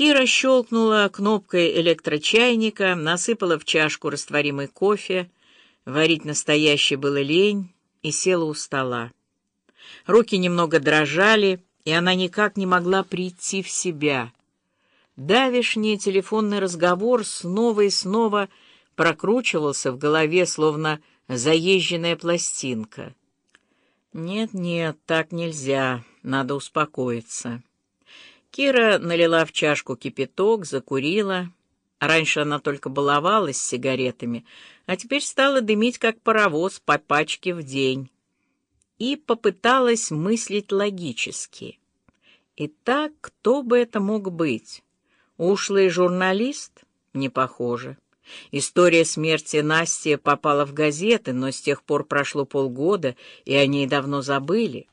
Кира щелкнула кнопкой электрочайника, насыпала в чашку растворимый кофе, варить настоящий было лень, и села у стола. Руки немного дрожали, и она никак не могла прийти в себя. Давишний телефонный разговор снова и снова прокручивался в голове, словно заезженная пластинка. «Нет-нет, так нельзя, надо успокоиться». Кира налила в чашку кипяток, закурила. Раньше она только баловалась с сигаретами, а теперь стала дымить, как паровоз, по пачке в день. И попыталась мыслить логически. Итак, кто бы это мог быть? Ушлый журналист? Не похоже. История смерти Насти попала в газеты, но с тех пор прошло полгода, и о ней давно забыли.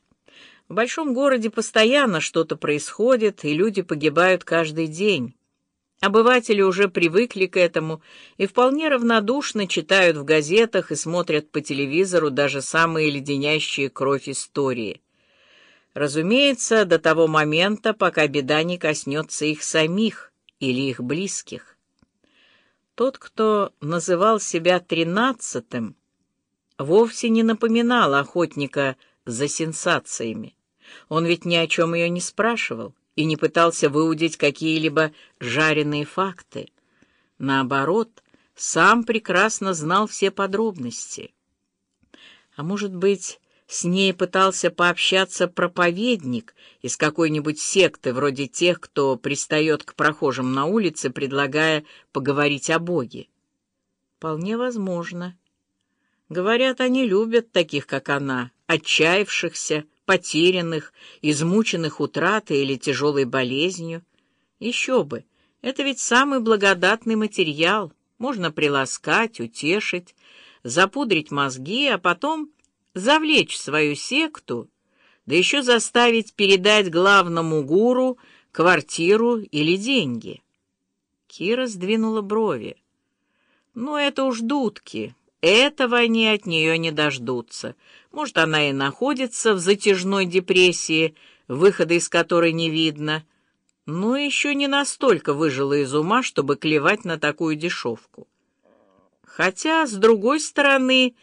В большом городе постоянно что-то происходит, и люди погибают каждый день. Обыватели уже привыкли к этому и вполне равнодушно читают в газетах и смотрят по телевизору даже самые леденящие кровь истории. Разумеется, до того момента, пока беда не коснется их самих или их близких. Тот, кто называл себя тринадцатым, вовсе не напоминал охотника за сенсациями. Он ведь ни о чем ее не спрашивал и не пытался выудить какие-либо жареные факты. Наоборот, сам прекрасно знал все подробности. А может быть, с ней пытался пообщаться проповедник из какой-нибудь секты, вроде тех, кто пристает к прохожим на улице, предлагая поговорить о Боге? Вполне возможно. Говорят, они любят таких, как она, отчаявшихся, потерянных, измученных утратой или тяжелой болезнью. Еще бы, это ведь самый благодатный материал. Можно приласкать, утешить, запудрить мозги, а потом завлечь свою секту, да еще заставить передать главному гуру квартиру или деньги. Кира сдвинула брови. «Ну, это уж дудки, этого они от нее не дождутся. Может, она и находится в затяжной депрессии, выхода из которой не видно, но еще не настолько выжила из ума, чтобы клевать на такую дешевку. Хотя, с другой стороны,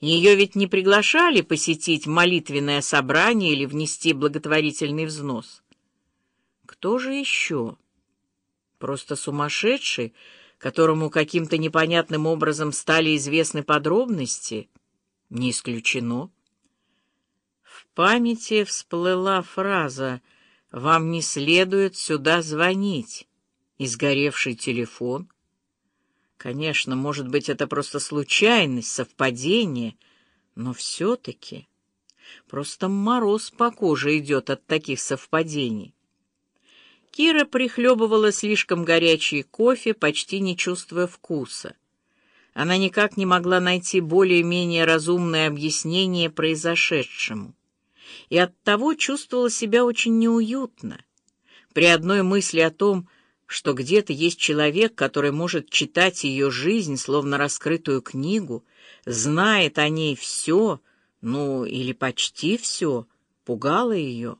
ее ведь не приглашали посетить молитвенное собрание или внести благотворительный взнос. Кто же еще? Просто сумасшедший, которому каким-то непонятным образом стали известны подробности, не исключено. В памяти всплыла фраза «Вам не следует сюда звонить» и сгоревший телефон. Конечно, может быть, это просто случайность, совпадение, но все-таки просто мороз по коже идет от таких совпадений. Кира прихлебывала слишком горячий кофе, почти не чувствуя вкуса. Она никак не могла найти более-менее разумное объяснение произошедшему. И оттого чувствовала себя очень неуютно. При одной мысли о том, что где-то есть человек, который может читать ее жизнь, словно раскрытую книгу, знает о ней все, ну или почти все, пугало ее.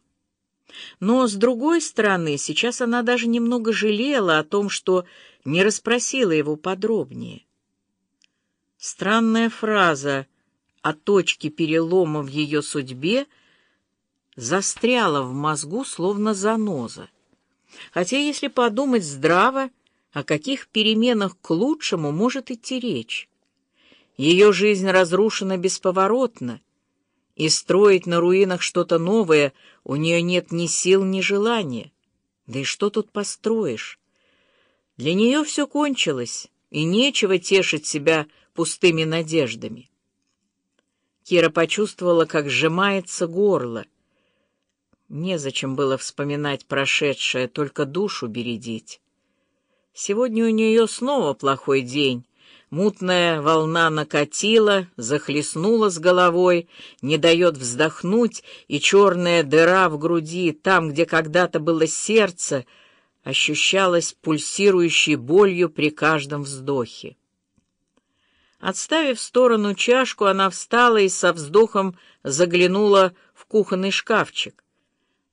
Но, с другой стороны, сейчас она даже немного жалела о том, что не расспросила его подробнее. Странная фраза о точке перелома в ее судьбе застряла в мозгу, словно заноза. Хотя, если подумать здраво, о каких переменах к лучшему может идти речь? Ее жизнь разрушена бесповоротно, и строить на руинах что-то новое у нее нет ни сил, ни желания. Да и что тут построишь? Для нее все кончилось, и нечего тешить себя пустыми надеждами. Кира почувствовала, как сжимается горло. Незачем было вспоминать прошедшее, только душу бередить. Сегодня у нее снова плохой день, Мутная волна накатила, захлестнула с головой, не дает вздохнуть, и черная дыра в груди, там, где когда-то было сердце, ощущалась пульсирующей болью при каждом вздохе. Отставив в сторону чашку, она встала и со вздохом заглянула в кухонный шкафчик.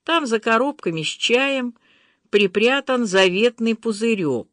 Там, за коробками с чаем, припрятан заветный пузырек.